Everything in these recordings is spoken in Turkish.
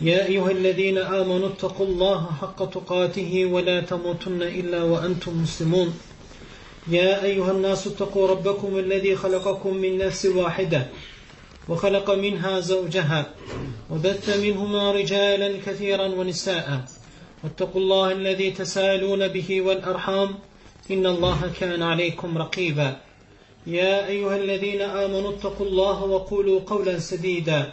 يا أيها الذين آمنوا اتقوا الله حق تقاته ولا تموتن إلا وأنتم مسلمون. يا أيها الناس اتقوا ربكم الذي خلقكم من نفس واحدة وخلق منها زوجها وبث منهما رجالا كثيرا ونساء. واتقوا الله الذي تسالون به والأرحام إن الله كان عليكم رقيبا. يا أيها الذين آمنوا اتقوا الله وقولوا قولا سديدا.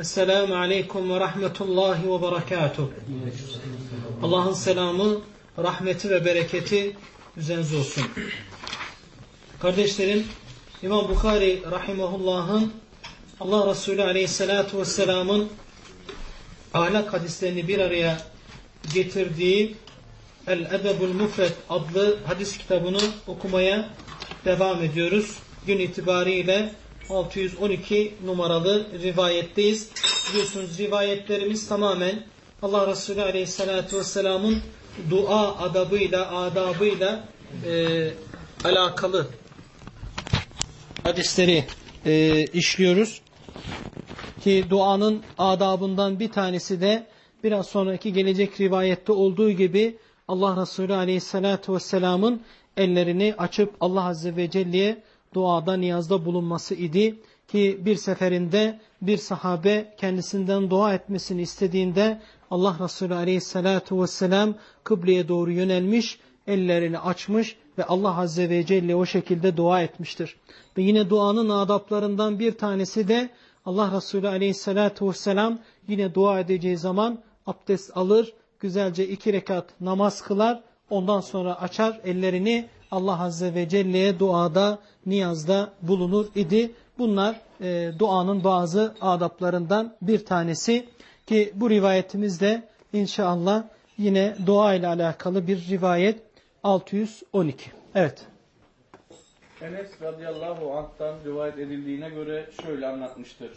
Esselamu Aleyküm ve Rahmetullahi ve Berekatuh. Allah'ın selamı, rahmeti ve bereketi üzerinize olsun. Kardeşlerim, İmam Bukhari Rahimahullah'ın Allah Resulü Aleyhisselatü Vesselam'ın ahlak hadislerini bir araya getirdiği El-Edebul Mufred adlı hadis kitabını okumaya devam ediyoruz. Gün itibariyle 612 numaralı rivayetteyiz. Biliyorsunuz rivayetlerimiz tamamen Allah Resulü Aleyhisselatü Vesselam'ın dua adabıyla, adabıyla e, alakalı hadisleri e, işliyoruz. Ki duanın adabından bir tanesi de biraz sonraki gelecek rivayette olduğu gibi Allah Resulü Aleyhisselatü Vesselam'ın ellerini açıp Allah Azze ve Celle'ye duada niyazda bulunması idi ki bir seferinde bir sahabe kendisinden dua etmesini istediğinde Allah Resulü aleyhissalatu vesselam kıbleye doğru yönelmiş, ellerini açmış ve Allah Azze ve Celle o şekilde dua etmiştir. Ve yine duanın adaplarından bir tanesi de Allah Resulü aleyhissalatu vesselam yine dua edeceği zaman abdest alır, güzelce iki rekat namaz kılar, ondan sonra açar ellerini Allah Azze ve Celle'ye duada, niyazda bulunur idi. Bunlar e, duanın bazı adaplarından bir tanesi ki bu rivayetimizde inşallah yine dua ile alakalı bir rivayet 612. Evet. Enes radıyallahu anh'tan rivayet edildiğine göre şöyle anlatmıştır.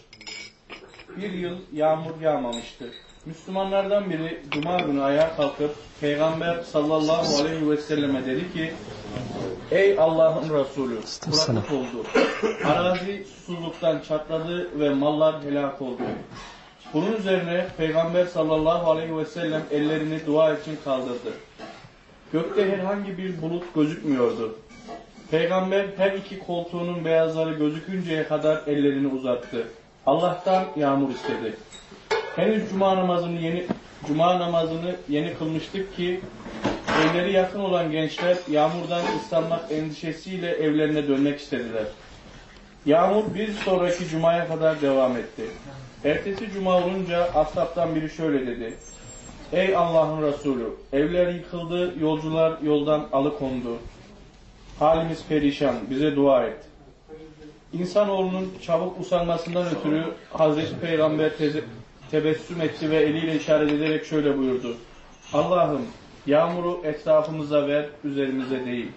Bir yıl yağmur yağmamıştı. Müslümanlardan biri Cuma günü ayağa kalkıp Peygamber sallallahu aleyhi ve selleme dedi ki Ey Allah'ın Resulü kuraklık oldu. Arazi susuzluktan çatladı ve mallar helak oldu. Bunun üzerine Peygamber sallallahu aleyhi ve sellem ellerini dua için kaldırdı. Gökte herhangi bir bulut gözükmüyordu. Peygamber her iki koltuğunun beyazları gözükünceye kadar ellerini uzattı. Allah'tan yağmur istedi. Henüz cuma namazını yeni cuma namazını yeni kılmıştık ki evleri yakın olan gençler yağmurdan ıslanmak endişesiyle evlerine dönmek istediler. Yağmur bir sonraki cumaya kadar devam etti. Ertesi cuma olunca ashabtan biri şöyle dedi. Ey Allah'ın Resulü, evler yıkıldı, yolcular yoldan alıkondu. Halimiz perişan, bize dua et. İnsanoğlunun çabuk usanmasından ötürü Hazreti Peygamber tebessüm etti ve eliyle işaret ederek şöyle buyurdu. Allah'ım yağmuru etrafımıza ver, üzerimize değil.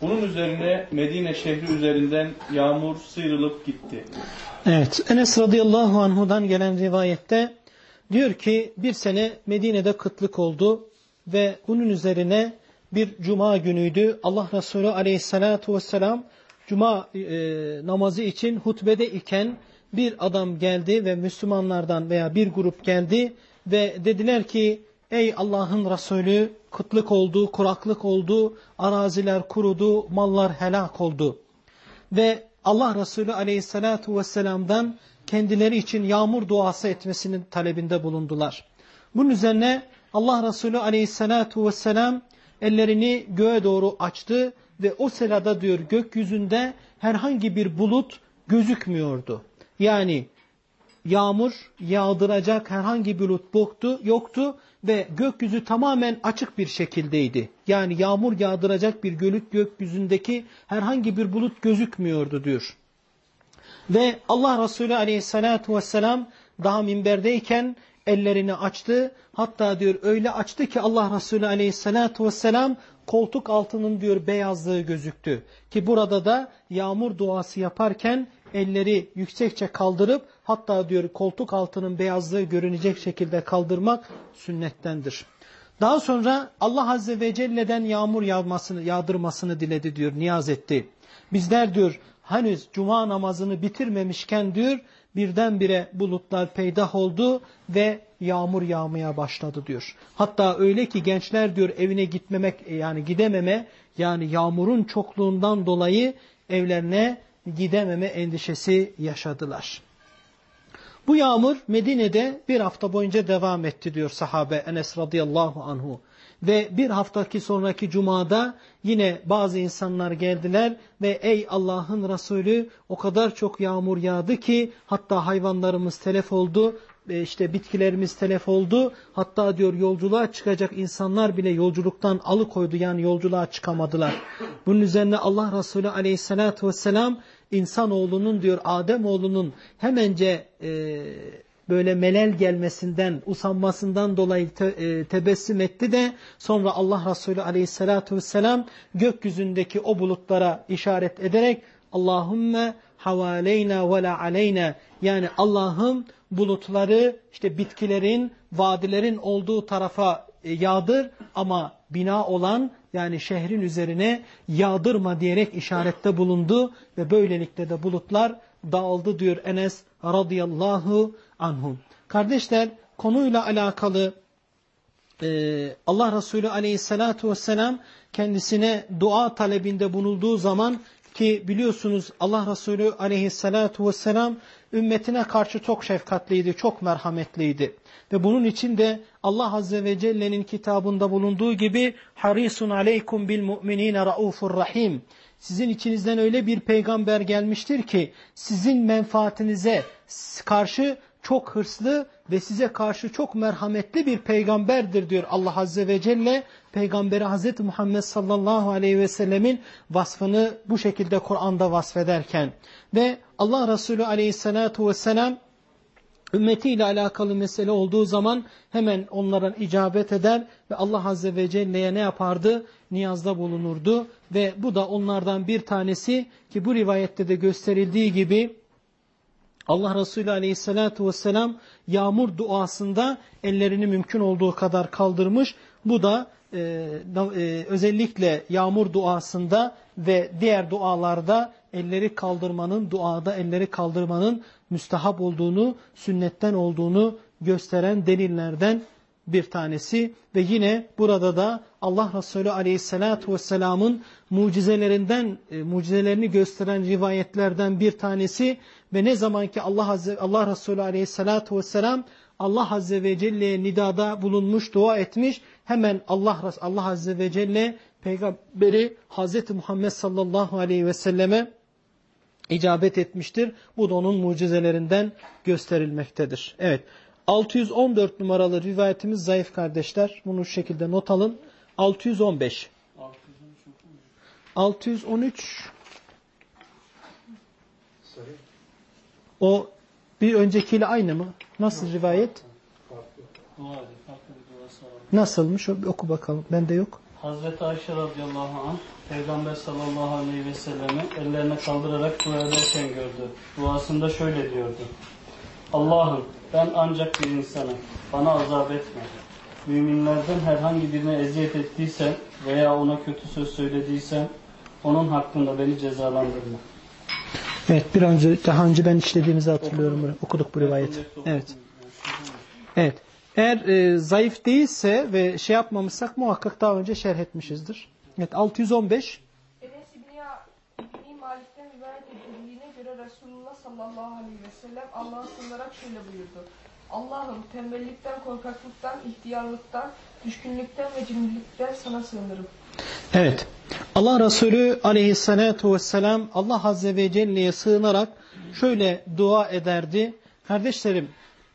Bunun üzerine Medine şehri üzerinden yağmur sıyrılıp gitti. Evet, Enes radıyallahu anhudan gelen rivayette diyor ki bir sene Medine'de kıtlık oldu ve bunun üzerine bir cuma günüydü. Allah Resulü aleyhissalatu vesselam cuma e, namazı için hutbede iken bir adam geldi ve Müslümanlardan veya bir grup geldi ve dediler ki ey Allah'ın Resulü kıtlık oldu, kuraklık oldu, araziler kurudu, mallar helak oldu. Ve Allah Resulü aleyhissalatu vesselam'dan kendileri için yağmur duası etmesinin talebinde bulundular. Bunun üzerine Allah Resulü aleyhissalatu vesselam ellerini göğe doğru açtı ve o sırada diyor gökyüzünde herhangi bir bulut gözükmüyordu. Yani yağmur yağdıracak herhangi bir bulut yoktu, yoktu ve gökyüzü tamamen açık bir şekildeydi. Yani yağmur yağdıracak bir gölük gökyüzündeki herhangi bir bulut gözükmüyordu diyor. Ve Allah Resulü aleyhissalatu vesselam daha minberdeyken ellerini açtı. Hatta diyor öyle açtı ki Allah Resulü aleyhissalatu vesselam koltuk altının diyor beyazlığı gözüktü. Ki burada da yağmur duası yaparken elleri yüksekçe kaldırıp hatta diyor koltuk altının beyazlığı görünecek şekilde kaldırmak sünnettendir. Daha sonra Allah Azze ve Celle'den yağmur yağmasını, yağdırmasını diledi diyor, niyaz etti. Bizler diyor henüz cuma namazını bitirmemişken diyor birdenbire bulutlar peydah oldu ve yağmur yağmaya başladı diyor. Hatta öyle ki gençler diyor evine gitmemek yani gidememe yani yağmurun çokluğundan dolayı evlerine gidememe endişesi yaşadılar. Bu yağmur Medine'de bir hafta boyunca devam etti diyor sahabe Enes radıyallahu anhu. Ve bir haftaki sonraki cumada yine bazı insanlar geldiler ve ey Allah'ın Resulü o kadar çok yağmur yağdı ki hatta hayvanlarımız telef oldu işte bitkilerimiz telef oldu. Hatta diyor yolculuğa çıkacak insanlar bile yolculuktan alıkoydu yani yolculuğa çıkamadılar. Bunun üzerine Allah Resulü aleyhissalatü vesselam insanoğlunun diyor Ademoğlunun hemence e, böyle melel gelmesinden, usanmasından dolayı te, e, tebessüm etti de sonra Allah Resulü aleyhissalatü vesselam gökyüzündeki o bulutlara işaret ederek Allahümme havaleyna ve la aleyna yani Allah'ım bulutları işte bitkilerin, vadilerin olduğu tarafa e, yağdır ama bina olan yani şehrin üzerine yağdırma diyerek işarette bulundu ve böylelikle de bulutlar dağıldı diyor Enes radıyallahu anhu. Kardeşler konuyla alakalı e, Allah Resulü aleyhissalatu vesselam kendisine dua talebinde bulunduğu zaman ki biliyorsunuz Allah Resulü aleyhissalatu vesselam ümmetine karşı çok şefkatliydi, çok merhametliydi. Ve bunun için de Allah Azze ve Celle'nin kitabında bulunduğu gibi harisun aleykum bil mu'minine raufur rahim. Sizin içinizden öyle bir peygamber gelmiştir ki sizin menfaatinize karşı çok hırslı ve size karşı çok merhametli bir peygamberdir diyor Allah Azze ve Celle. Peygamberi Hazreti Muhammed sallallahu aleyhi ve sellemin vasfını bu şekilde Kur'an'da vasfederken ve Allah Resulü aleyhissalatu vesselam ümmetiyle alakalı mesele olduğu zaman hemen onlara icabet eder ve Allah Azze ve Celle'ye ne yapardı? Niyazda bulunurdu ve bu da onlardan bir tanesi ki bu rivayette de gösterildiği gibi Allah Resulü Aleyhisselatü vesselam yağmur duasında ellerini mümkün olduğu kadar kaldırmış. Bu da e, e, özellikle yağmur duasında ve diğer dualarda elleri kaldırmanın, duada elleri kaldırmanın müstahap olduğunu, sünnetten olduğunu gösteren delillerden bir tanesi ve yine burada da Allah Resulü Aleyhisselatü Vesselam'ın mucizelerinden e, mucizelerini gösteren rivayetlerden bir tanesi ve ne zaman ki Allah Azze Allah Resulü Aleyhisselatü Vesselam Allah Azze ve Celle'ye nidada bulunmuş, dua etmiş. Hemen Allah Allah Azze ve Celle peygamberi Hazreti Muhammed sallallahu aleyhi ve selleme icabet etmiştir. Bu da onun mucizelerinden gösterilmektedir. Evet. 614 numaralı rivayetimiz zayıf kardeşler. Bunu şu şekilde not alın. 615. 613 o bir öncekiyle aynı mı? Nasıl rivayet? Nasılmış? Oku bakalım. Bende yok. Hazreti Ayşe radıyallahu anh Peygamber sallallahu aleyhi ve sellemi ellerine kaldırarak dua ederken gördü. Duasında şöyle diyordu. Allah'ım ben ancak bir insanım. Bana azap etme. Müminlerden herhangi birine eziyet ettiysen veya ona kötü söz söylediysen onun hakkında beni cezalandırma. Evet bir önce daha önce ben işlediğimizi hatırlıyorum. Okuduk, Okuduk bu rivayeti. Evet. Evet. Eğer e, zayıf değilse ve şey yapmamışsak muhakkak daha önce şerh etmişizdir. Evet 615. Enes İbni Malik'ten rivayet edildiğine göre Resulullah sallallahu aleyhi ve sellem Allah'a sığınarak şöyle buyurdu. Allah'ım tembellikten, korkaklıktan, ihtiyarlıktan, düşkünlükten ve cimrilikten sana sığınırım. Evet. Allah Resulü aleyhissalatu vesselam Allah Azze ve Celle'ye sığınarak şöyle dua ederdi. Kardeşlerim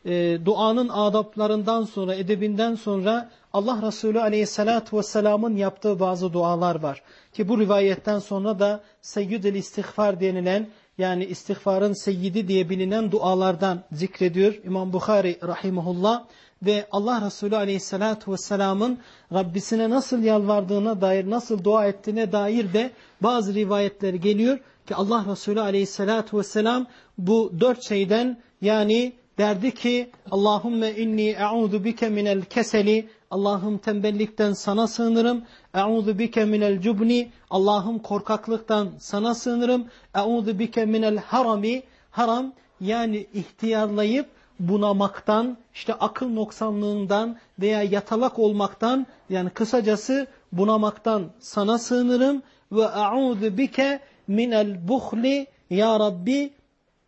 e, duanın adaplarından sonra, edebinden sonra Allah Resulü aleyhissalatu vesselamın yaptığı bazı dualar var. Ki bu rivayetten sonra da seyyid-i istiğfar denilen yani istiğfarın seyyidi diye bilinen dualardan zikrediyor İmam Bukhari rahimahullah ve Allah Resulü aleyhissalatu vesselamın Rabbisine nasıl yalvardığına dair, nasıl dua ettiğine dair de bazı rivayetler geliyor ki Allah Resulü aleyhissalatu vesselam bu dört şeyden yani derdi ki Allahümme inni e'udu bike minel keseli. Allah'ım tembellikten sana sığınırım. E'udu bike minel cubni. Allah'ım korkaklıktan sana sığınırım. E'udu bike minel harami. Haram yani ihtiyarlayıp bunamaktan, işte akıl noksanlığından veya yatalak olmaktan yani kısacası bunamaktan sana sığınırım. Ve e'udu bike minel buhli. Ya Rabbi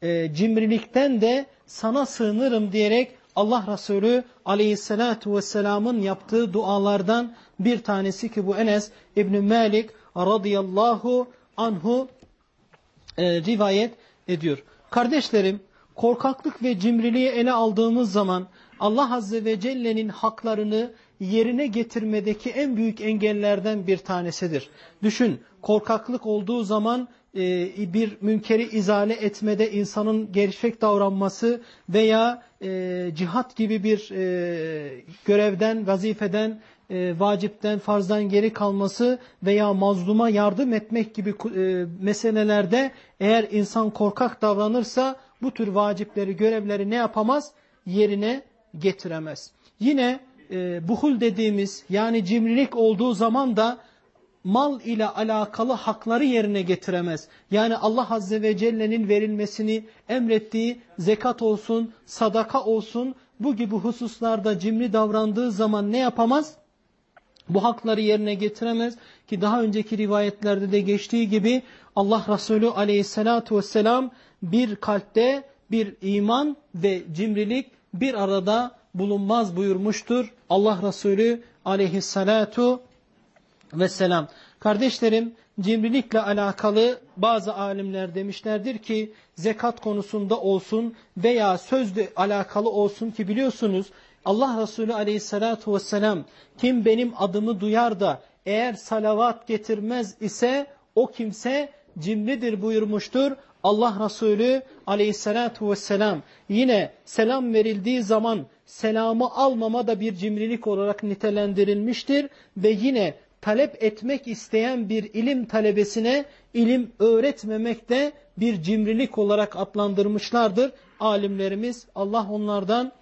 e, cimrilikten de sana sığınırım diyerek Allah Resulü aleyhissalatu vesselamın yaptığı dualardan bir tanesi ki bu Enes İbni Malik radıyallahu anhu e, rivayet ediyor. Kardeşlerim korkaklık ve cimriliği ele aldığımız zaman Allah Azze ve Celle'nin haklarını yerine getirmedeki en büyük engellerden bir tanesidir. Düşün korkaklık olduğu zaman e, bir münkeri izale etmede insanın gerçek davranması veya e, cihat gibi bir e, görevden, vazifeden, e, vacipten, farzdan geri kalması veya mazluma yardım etmek gibi e, meselelerde eğer insan korkak davranırsa bu tür vacipleri, görevleri ne yapamaz? Yerine getiremez. Yine buhul dediğimiz yani cimrilik olduğu zaman da mal ile alakalı hakları yerine getiremez. Yani Allah Azze ve Celle'nin verilmesini emrettiği zekat olsun, sadaka olsun bu gibi hususlarda cimri davrandığı zaman ne yapamaz? Bu hakları yerine getiremez ki daha önceki rivayetlerde de geçtiği gibi Allah Resulü aleyhissalatu vesselam bir kalpte bir iman ve cimrilik bir arada bulunmaz buyurmuştur. Allah Resulü aleyhissalatu vesselam. Kardeşlerim cimrilikle alakalı bazı alimler demişlerdir ki zekat konusunda olsun veya sözle alakalı olsun ki biliyorsunuz Allah Resulü aleyhissalatu vesselam kim benim adımı duyar da eğer salavat getirmez ise o kimse cimridir buyurmuştur. Allah Resulü aleyhissalatu vesselam yine selam verildiği zaman selamı almama da bir cimrilik olarak nitelendirilmiştir ve yine talep etmek isteyen bir ilim talebesine ilim öğretmemek de bir cimrilik olarak adlandırmışlardır. Alimlerimiz Allah onlardan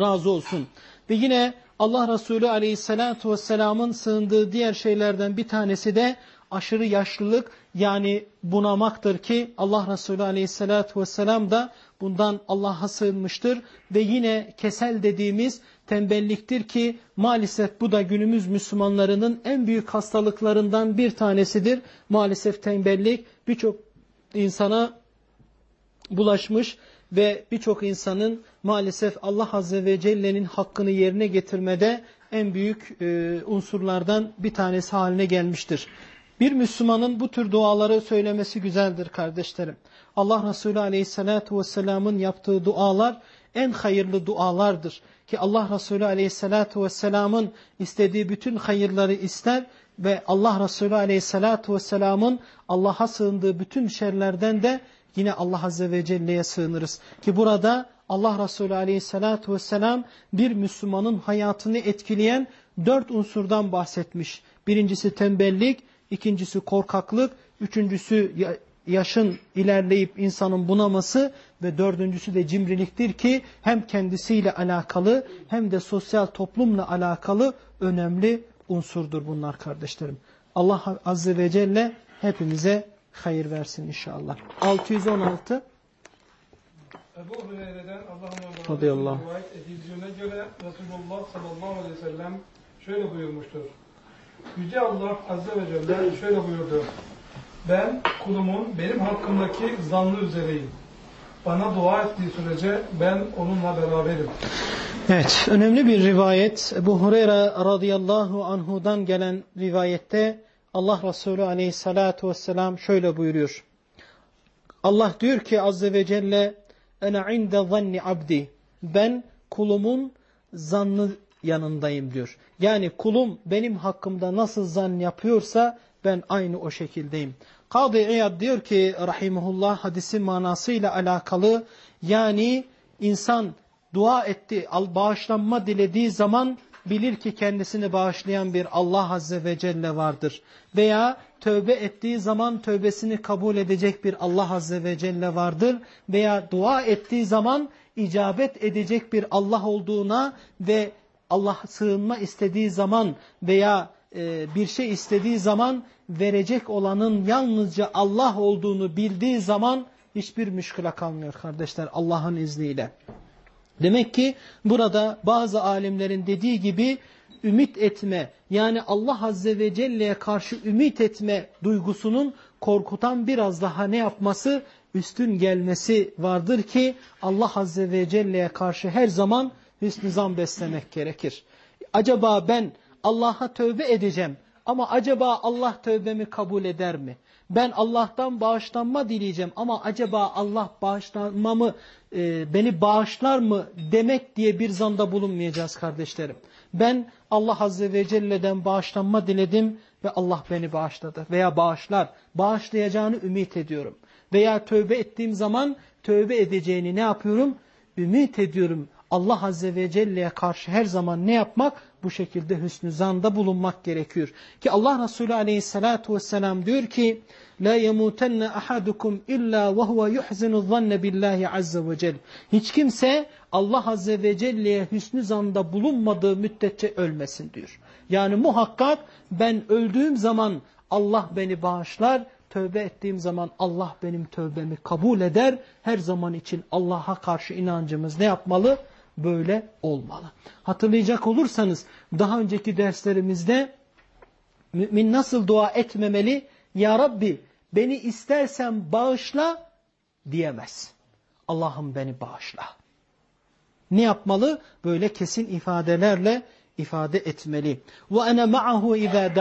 razı olsun. Ve yine Allah Resulü aleyhissalatu vesselamın sığındığı diğer şeylerden bir tanesi de aşırı yaşlılık yani bunamaktır ki Allah Resulü aleyhissalatu vesselam da bundan Allah'a sığınmıştır. Ve yine kesel dediğimiz tembelliktir ki maalesef bu da günümüz Müslümanlarının en büyük hastalıklarından bir tanesidir. Maalesef tembellik birçok insana bulaşmış ve birçok insanın maalesef Allah Azze ve Celle'nin hakkını yerine getirmede en büyük e, unsurlardan bir tanesi haline gelmiştir. Bir Müslümanın bu tür duaları söylemesi güzeldir kardeşlerim. Allah Resulü Aleyhisselatü Vesselam'ın yaptığı dualar en hayırlı dualardır. Ki Allah Resulü Aleyhisselatü Vesselam'ın istediği bütün hayırları ister ve Allah Resulü Aleyhisselatü Vesselam'ın Allah'a sığındığı bütün şerlerden de yine Allah Azze ve Celle'ye sığınırız. Ki burada Allah Resulü Aleyhisselatü Vesselam bir Müslümanın hayatını etkileyen dört unsurdan bahsetmiş. Birincisi tembellik, ikincisi korkaklık, üçüncüsü yaşın ilerleyip insanın bunaması ve dördüncüsü de cimriliktir ki hem kendisiyle alakalı hem de sosyal toplumla alakalı önemli unsurdur bunlar kardeşlerim. Allah Azze ve Celle hepimize hayır versin inşallah. 616 Ebu Hureyre'den Allah'ın rivayet edildiğine göre Resulullah sallallahu aleyhi ve sellem şöyle buyurmuştur. Yüce Allah Azze ve Celle şöyle buyurdu. Ben kulumun benim hakkımdaki zannı üzereyim. Bana dua ettiği sürece ben onunla beraberim. Evet, önemli bir rivayet. Ebu Hureyre radıyallahu anhudan gelen rivayette Allah Resulü aleyhissalatu vesselam şöyle buyuruyor. Allah diyor ki azze ve celle ene inde zanni abdi ben kulumun zannı yanındayım diyor. Yani kulum benim hakkımda nasıl zan yapıyorsa ben aynı o şekildeyim. Kadı İyad diyor ki rahimullah hadisin manasıyla alakalı yani insan dua etti, bağışlanma dilediği zaman bilir ki kendisini bağışlayan bir Allah Azze ve Celle vardır. Veya tövbe ettiği zaman tövbesini kabul edecek bir Allah Azze ve Celle vardır. Veya dua ettiği zaman icabet edecek bir Allah olduğuna ve Allah sığınma istediği zaman veya e, bir şey istediği zaman verecek olanın yalnızca Allah olduğunu bildiği zaman hiçbir müşküle kalmıyor kardeşler Allah'ın izniyle. Demek ki burada bazı alimlerin dediği gibi ümit etme yani Allah Azze ve Celle'ye karşı ümit etme duygusunun korkutan biraz daha ne yapması? Üstün gelmesi vardır ki Allah Azze ve Celle'ye karşı her zaman hüsnü zan beslemek gerekir. Acaba ben Allah'a tövbe edeceğim ama acaba Allah tövbemi kabul eder mi? Ben Allah'tan bağışlanma dileyeceğim ama acaba Allah bağışlanmamı e, beni bağışlar mı demek diye bir zanda bulunmayacağız kardeşlerim. Ben Allah Azze ve Celle'den bağışlanma diledim ve Allah beni bağışladı veya bağışlar. Bağışlayacağını ümit ediyorum. Veya tövbe ettiğim zaman tövbe edeceğini ne yapıyorum? Ümit ediyorum. Allah Azze ve Celle'ye karşı her zaman ne yapmak? Bu şekilde hüsnü zanda bulunmak gerekiyor. Ki Allah Resulü Aleyhisselatü vesselam diyor ki La yemutenne ahadukum illa ve huve yuhzinu zanne billahi azze ve cel. Hiç kimse Allah azze ve celle'ye hüsnü zanda bulunmadığı müddetçe ölmesin diyor. Yani muhakkak ben öldüğüm zaman Allah beni bağışlar, tövbe ettiğim zaman Allah benim tövbemi kabul eder. Her zaman için Allah'a karşı inancımız ne yapmalı? Böyle olmalı. Hatırlayacak olursanız daha önceki derslerimizde mümin nasıl dua etmemeli? Ya Rabbi beni istersen bağışla diyemez. Allah'ım beni bağışla. Ne yapmalı? Böyle kesin ifadelerle ifade etmeli. Ve ene ma'ahu iza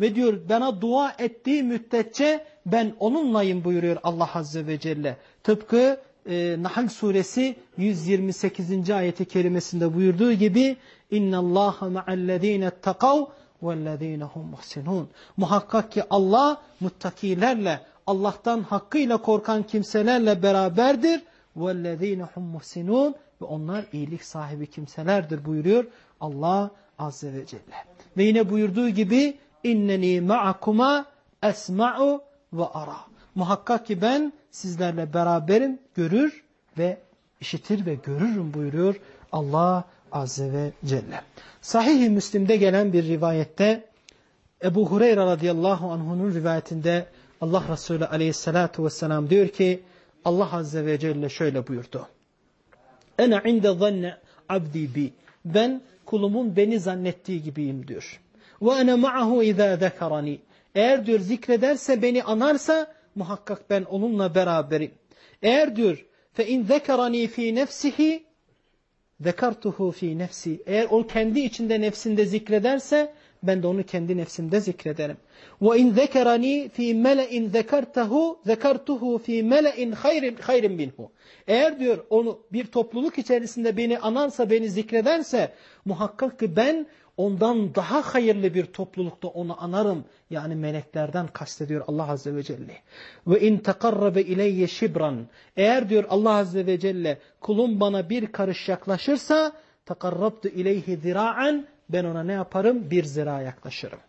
ve diyor bana dua ettiği müddetçe ben onunlayım buyuruyor Allah azze ve celle. Tıpkı e, Nahl suresi 128. ayeti kerimesinde buyurduğu gibi inna Allaha ma'allezine takav وَالَّذ۪ينَ هُمْ مُحْسِنُونَ Muhakkak ki Allah muttakilerle, Allah'tan hakkıyla korkan kimselerle beraberdir. وَالَّذ۪ينَ هُمْ مُحْسِنُونَ Ve onlar iyilik sahibi kimselerdir buyuruyor Allah Azze ve Celle. Ve yine buyurduğu gibi inneni ma'akuma esma'u ve ara. Muhakkak ki ben sizlerle beraberim, görür ve işitir ve görürüm buyuruyor Allah Azze ve Celle. Sahih-i Müslim'de gelen bir rivayette Ebu Hureyre radıyallahu anh'unun rivayetinde Allah Resulü aleyhissalatu vesselam diyor ki Allah Azze ve Celle şöyle buyurdu. Ene inde zanne abdi bi. Ben kulumun beni zannettiği gibiyim diyor. Ve ene ma'ahu izâ zekerani. Eğer diyor zikrederse beni anarsa muhakkak ben onunla beraberim. Eğer diyor fe in zekerani fi nefsihi Zekartuhu fi nefsi. Eğer o kendi içinde nefsinde zikrederse ben de onu kendi nefsimde zikrederim. Ve in zekerani fi mele'in zekartahu zekartuhu fi mele'in hayrin hayrin minhu. Eğer diyor onu bir topluluk içerisinde beni anarsa beni zikrederse muhakkak ki ben ondan daha hayırlı bir toplulukta onu anarım. Yani meleklerden kastediyor Allah Azze ve Celle. Ve in tekarrabe ileyye şibran. Eğer diyor Allah Azze ve Celle kulum bana bir karış yaklaşırsa tekarrabtu ileyhi zira'an ben ona ne yaparım? Bir zira yaklaşırım.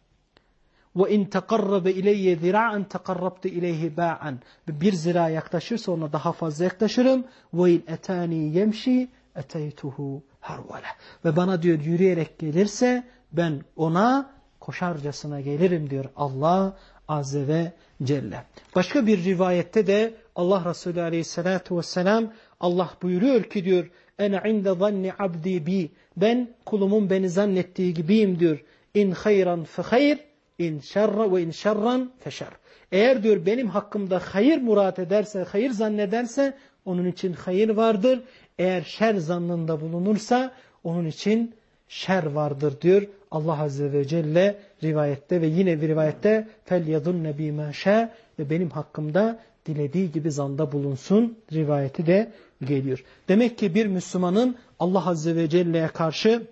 Ve in tekarrabe ileyye zira'an tekarrabtu ileyhi ba'an. Bir zira yaklaşırsa ona daha fazla yaklaşırım. Ve in etani yemşi eteytuhu harvale. Ve bana diyor yürüyerek gelirse ben ona koşarcasına gelirim diyor Allah Azze ve Celle. Başka bir rivayette de Allah Resulü Aleyhisselatü Vesselam Allah buyuruyor ki diyor ene inde zanni abdi bi ben kulumun beni zannettiği gibiyim diyor in hayran fe hayr in şerra ve in şerran fe şer. Eğer diyor benim hakkımda hayır murat ederse, hayır zannederse onun için hayır vardır. Eğer şer zannında bulunursa onun için şer vardır diyor Allah Azze ve Celle rivayette ve yine bir rivayette yadun nebi meşe ve benim hakkımda dilediği gibi zanda bulunsun rivayeti de geliyor. Demek ki bir Müslümanın Allah Azze ve Celle'ye karşı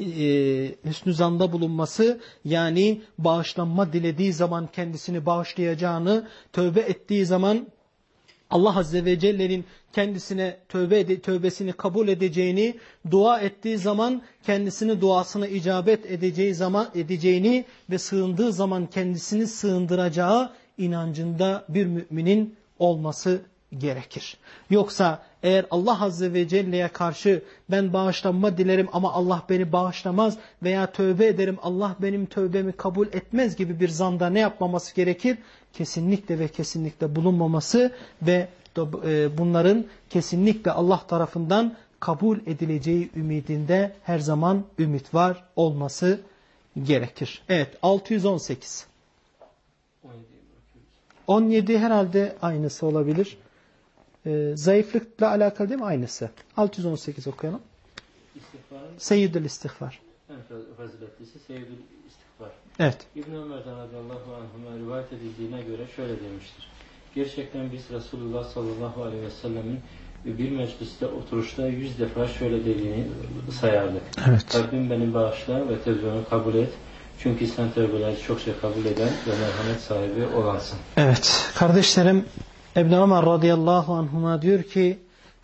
e, hüsnü zanda bulunması yani bağışlanma dilediği zaman kendisini bağışlayacağını, tövbe ettiği zaman Allah Azze ve Celle'nin kendisine tövbe ede, tövbesini kabul edeceğini, dua ettiği zaman kendisini duasına icabet edeceği zaman edeceğini ve sığındığı zaman kendisini sığındıracağı inancında bir müminin olması gerekir. Yoksa eğer Allah Azze ve Celle'ye karşı ben bağışlanma dilerim ama Allah beni bağışlamaz veya tövbe ederim Allah benim tövbemi kabul etmez gibi bir zanda ne yapmaması gerekir? Kesinlikle ve kesinlikle bulunmaması ve bunların kesinlikle Allah tarafından kabul edileceği ümidinde her zaman ümit var olması gerekir. Evet 618. 17 herhalde aynısı olabilir. Ee, zayıflıkla alakalı değil mi? Aynısı. 618 okuyalım. İstihbarın Seyyidül istiğfar. en faziletlisi Seyyidül İstihbar. Evet. İbn Ömer'den radıyallahu anhuma rivayet edildiğine göre şöyle demiştir. Gerçekten biz Resulullah sallallahu aleyhi ve sellemin bir mecliste oturuşta yüz defa şöyle dediğini sayardık. Evet. Rabbim beni bağışla ve tevbemi kabul et. Çünkü sen tevbeleri çokça kabul eden ve merhamet sahibi olansın. Evet. Kardeşlerim İbn Ömer radıyallahu anhuma diyor ki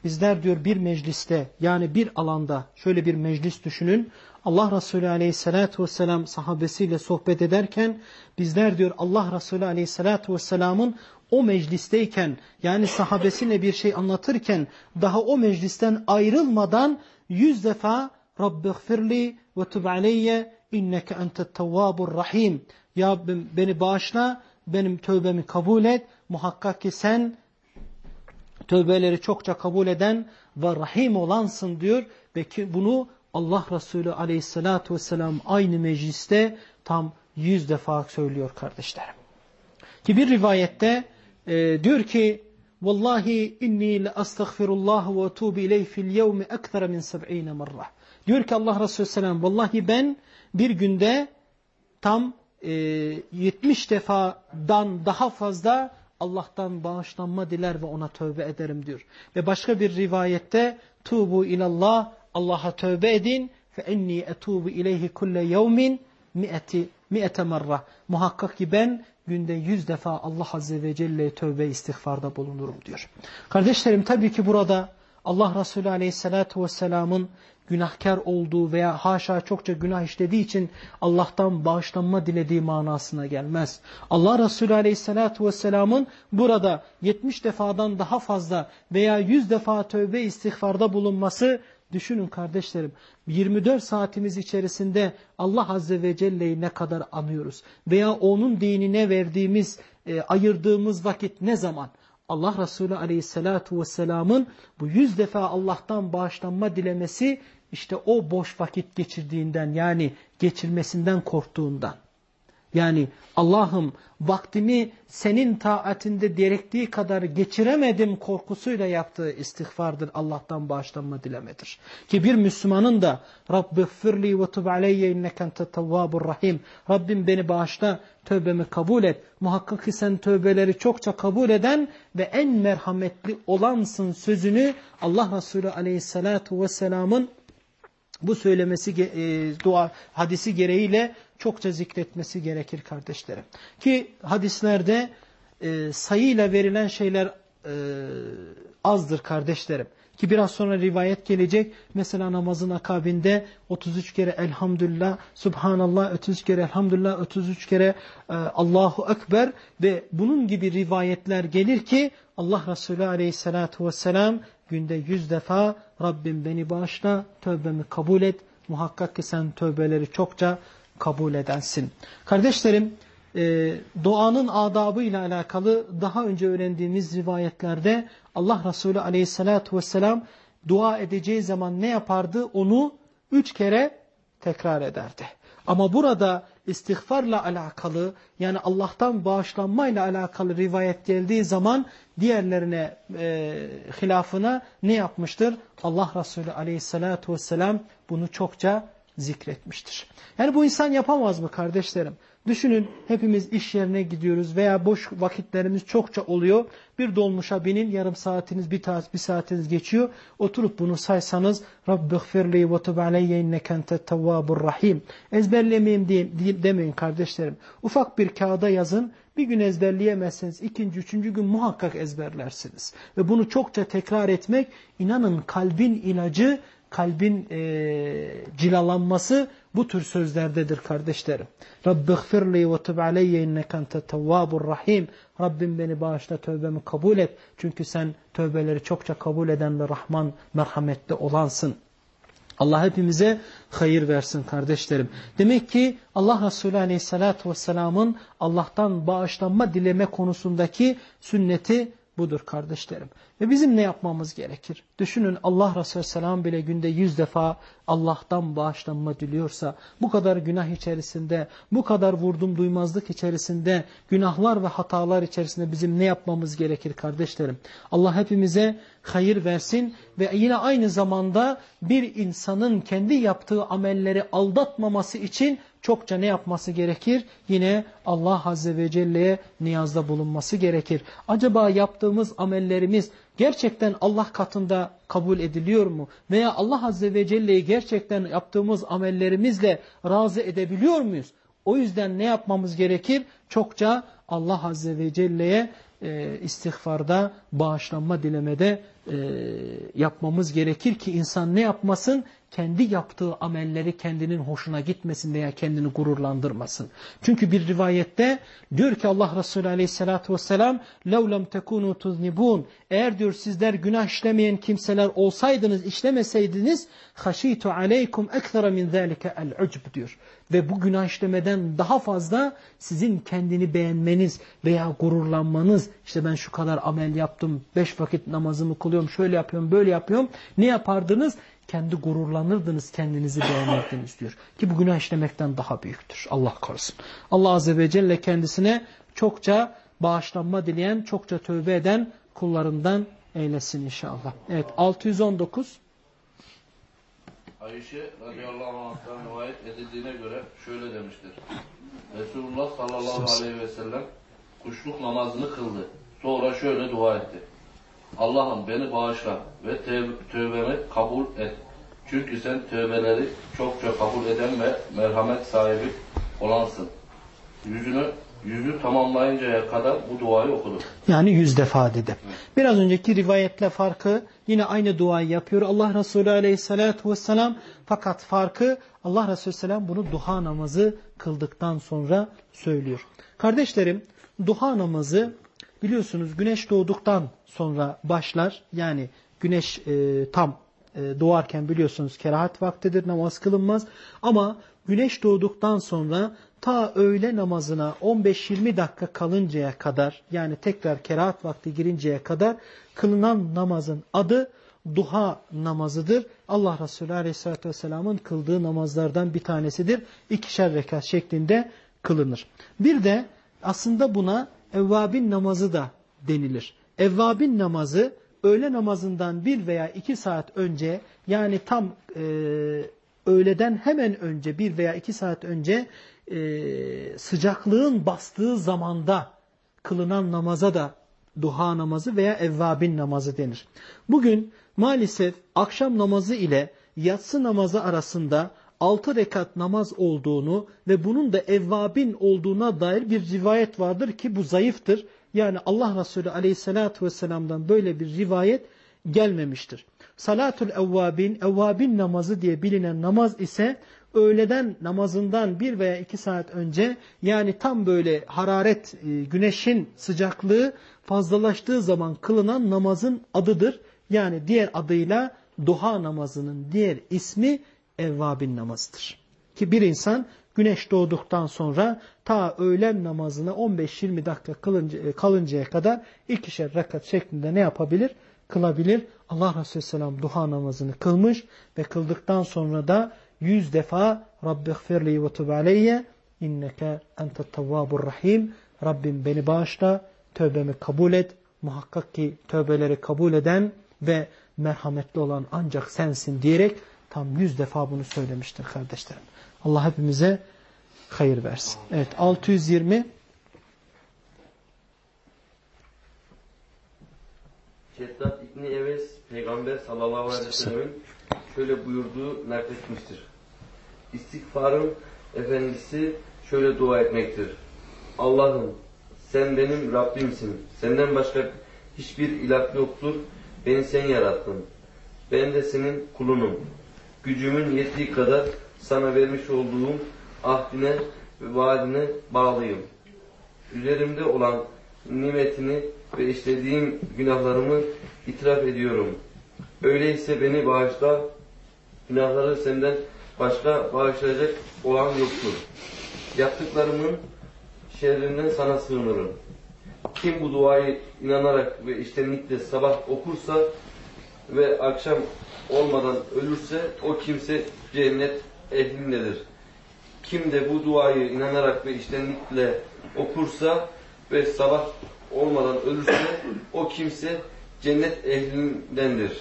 bizler diyor bir mecliste yani bir alanda şöyle bir meclis düşünün. Allah Resulü aleyhissalatu vesselam sahabesiyle sohbet ederken bizler diyor Allah Resulü aleyhissalatu vesselamın o meclisteyken yani sahabesine bir şey anlatırken daha o meclisten ayrılmadan yüz defa Rabbighfirli ve tub aleyye inneke entet tevvabur rahim. Ya beni bağışla, benim tövbemi kabul et. Muhakkak ki sen tövbeleri çokça kabul eden ve rahim olansın diyor. Ve ki bunu Allah Resulü aleyhissalatu vesselam aynı mecliste tam yüz defa söylüyor kardeşlerim. Ki bir rivayette e, diyor ki Vallahi inni le astagfirullah ve etubu ileyh fil yevmi ekthara min seb'ine marra. Diyor ki Allah Resulü Selam vallahi ben bir günde tam e, 70 defadan daha fazla Allah'tan bağışlanma diler ve ona tövbe ederim diyor. Ve başka bir rivayette tubu ilallah Allah'a tövbe edin fe enni etubu ileyhi kulle yevmin mi'ete marra. Muhakkak ki ben günde yüz defa Allah Azze ve Celle tövbe istiğfarda bulunurum diyor. Kardeşlerim tabii ki burada Allah Resulü Aleyhisselatü Vesselam'ın günahkar olduğu veya haşa çokça günah işlediği için Allah'tan bağışlanma dilediği manasına gelmez. Allah Resulü Aleyhisselatü Vesselam'ın burada 70 defadan daha fazla veya 100 defa tövbe istiğfarda bulunması Düşünün kardeşlerim 24 saatimiz içerisinde Allah Azze ve Celle'yi ne kadar anıyoruz veya onun dinine verdiğimiz, e, ayırdığımız vakit ne zaman? Allah Resulü Aleyhisselatü Vesselam'ın bu yüz defa Allah'tan bağışlanma dilemesi işte o boş vakit geçirdiğinden yani geçirmesinden korktuğundan. Yani Allah'ım vaktimi senin taatinde gerektiği kadar geçiremedim korkusuyla yaptığı istiğfardır. Allah'tan bağışlanma dilemedir. Ki bir Müslümanın da Rabbi firli ve tub aleyye inneken tetevvabur rahim. Rabbim beni bağışla, tövbemi kabul et. Muhakkak ki sen tövbeleri çokça kabul eden ve en merhametli olansın sözünü Allah Resulü aleyhissalatu vesselamın bu söylemesi e, dua hadisi gereğiyle çokça zikretmesi gerekir kardeşlerim. Ki hadislerde e, sayıyla verilen şeyler e, azdır kardeşlerim. Ki biraz sonra rivayet gelecek. Mesela namazın akabinde 33 kere elhamdülillah, subhanallah, 33 kere elhamdülillah, 33 kere Allahu Ekber ve bunun gibi rivayetler gelir ki Allah Resulü aleyhissalatu vesselam günde yüz defa Rabbim beni bağışla, tövbemi kabul et. Muhakkak ki sen tövbeleri çokça kabul edensin. Kardeşlerim, e, duanın adabı ile alakalı daha önce öğrendiğimiz rivayetlerde Allah Resulü aleyhissalatu vesselam dua edeceği zaman ne yapardı? Onu üç kere tekrar ederdi. Ama burada istiğfarla alakalı yani Allah'tan bağışlanmayla alakalı rivayet geldiği zaman diğerlerine e, hilafına ne yapmıştır? Allah Resulü aleyhissalatu vesselam bunu çokça zikretmiştir. Yani bu insan yapamaz mı kardeşlerim? Düşünün hepimiz iş yerine gidiyoruz veya boş vakitlerimiz çokça oluyor. Bir dolmuşa binin yarım saatiniz bir, saat, bir saatiniz geçiyor. Oturup bunu saysanız Rabbighfirli ve tub aleyye inneke entet tevvabur rahim. Ezberlemeyeyim diye, demeyin kardeşlerim. Ufak bir kağıda yazın. Bir gün ezberleyemezseniz ikinci, üçüncü gün muhakkak ezberlersiniz. Ve bunu çokça tekrar etmek inanın kalbin ilacı kalbin e, cilalanması bu tür sözlerdedir kardeşlerim. Rabbi gfirli ve tub aleyye inneke ente tevvabur rahim. Rabbim beni bağışla tövbemi kabul et. Çünkü sen tövbeleri çokça kabul eden ve rahman merhametli olansın. Allah hepimize hayır versin kardeşlerim. Demek ki Allah Resulü Aleyhisselatü Vesselam'ın Allah'tan bağışlanma dileme konusundaki sünneti budur kardeşlerim. Ve bizim ne yapmamız gerekir? Düşünün Allah Resulü Selam bile günde yüz defa Allah'tan bağışlanma diliyorsa, bu kadar günah içerisinde, bu kadar vurdum duymazlık içerisinde, günahlar ve hatalar içerisinde bizim ne yapmamız gerekir kardeşlerim? Allah hepimize hayır versin ve yine aynı zamanda bir insanın kendi yaptığı amelleri aldatmaması için çokça ne yapması gerekir? Yine Allah Azze ve Celle'ye niyazda bulunması gerekir. Acaba yaptığımız amellerimiz gerçekten Allah katında kabul ediliyor mu? Veya Allah Azze ve Celle'yi gerçekten yaptığımız amellerimizle razı edebiliyor muyuz? O yüzden ne yapmamız gerekir? Çokça Allah Azze ve Celle'ye e, bağışlanma dilemede e, yapmamız gerekir ki insan ne yapmasın? kendi yaptığı amelleri kendinin hoşuna gitmesin veya kendini gururlandırmasın. Çünkü bir rivayette diyor ki Allah Resulü aleyhissalatü vesselam لَوْ لَمْ تَكُونُوا تُذْنِبُونَ Eğer diyor sizler günah işlemeyen kimseler olsaydınız, işlemeseydiniz خَشِيتُ عَلَيْكُمْ اَكْثَرَ مِنْ ذَٰلِكَ الْعُجْبُ diyor. Ve bu günah işlemeden daha fazla sizin kendini beğenmeniz veya gururlanmanız, işte ben şu kadar amel yaptım, beş vakit namazımı kılıyorum, şöyle yapıyorum, böyle yapıyorum. Ne yapardınız? kendi gururlanırdınız, kendinizi beğenirdiniz diyor. Ki bu günah işlemekten daha büyüktür. Allah korusun. Allah Azze ve Celle kendisine çokça bağışlanma dileyen, çokça tövbe eden kullarından eylesin inşallah. Evet 619. Ayşe radıyallahu anh'tan rivayet edildiğine göre şöyle demiştir. Resulullah sallallahu aleyhi ve sellem kuşluk namazını kıldı. Sonra şöyle dua etti. Allah'ım beni bağışla ve tövbemi kabul et. Çünkü sen tövbeleri çokça kabul eden ve merhamet sahibi olansın. Yüzünü yüzü tamamlayıncaya kadar bu duayı okudu. Yani yüz defa dedi. Biraz önceki rivayetle farkı yine aynı duayı yapıyor Allah Resulü aleyhissalatu vesselam. Fakat farkı Allah Resulü selam bunu duha namazı kıldıktan sonra söylüyor. Kardeşlerim duha namazı biliyorsunuz güneş doğduktan sonra başlar. Yani güneş e, tam e, doğarken biliyorsunuz kerahat vaktidir namaz kılınmaz. Ama güneş doğduktan sonra ta öğle namazına 15-20 dakika kalıncaya kadar yani tekrar kerahat vakti girinceye kadar kılınan namazın adı duha namazıdır. Allah Resulü Aleyhisselatü Vesselam'ın kıldığı namazlardan bir tanesidir. İkişer rekat şeklinde kılınır. Bir de aslında buna evvabin namazı da denilir. Evvabin namazı öğle namazından bir veya iki saat önce yani tam e, öğleden hemen önce bir veya iki saat önce e, sıcaklığın bastığı zamanda kılınan namaza da duha namazı veya evvabin namazı denir. Bugün maalesef akşam namazı ile yatsı namazı arasında altı rekat namaz olduğunu ve bunun da evvabin olduğuna dair bir rivayet vardır ki bu zayıftır. Yani Allah Resulü aleyhissalatü vesselam'dan böyle bir rivayet gelmemiştir. Salatul evvabin, evvabin namazı diye bilinen namaz ise öğleden namazından bir veya iki saat önce yani tam böyle hararet, e, güneşin sıcaklığı fazlalaştığı zaman kılınan namazın adıdır. Yani diğer adıyla duha namazının diğer ismi evvabin namazıdır. Ki bir insan güneş doğduktan sonra ta öğlen namazına 15-20 dakika kılınca, e, kalıncaya kadar ikişer rekat şeklinde ne yapabilir? Kılabilir. Allah Resulü Selam duha namazını kılmış ve kıldıktan sonra da yüz defa Rabbi gfirli ve tub aleyye inneke entet tevvabur rahim Rabbim beni bağışla, tövbemi kabul et. Muhakkak ki tövbeleri kabul eden ve merhametli olan ancak sensin diyerek Tam yüz defa bunu söylemiştir kardeşlerim. Allah hepimize hayır versin. Evet 620 Şeddat İbni Eves Peygamber sallallahu aleyhi ve sellem'in şöyle buyurduğu nakletmiştir. İstiğfarın efendisi şöyle dua etmektir. Allah'ım sen benim Rabbimsin. Senden başka hiçbir ilah yoktur. Beni sen yarattın. Ben de senin kulunum. Gücümün yettiği kadar sana vermiş olduğum ahdine ve vaadine bağlıyım. Üzerimde olan nimetini ve işlediğim günahlarımı itiraf ediyorum. Öyleyse beni bağışla, günahları senden başka bağışlayacak olan yoktur. Yaptıklarımın şerrinden sana sığınırım. Kim bu duayı inanarak ve içtenlikle sabah okursa ve akşam olmadan ölürse o kimse cennet ehlindedir. Kim de bu duayı inanarak ve içtenlikle okursa ve sabah olmadan ölürse o kimse cennet ehlindendir.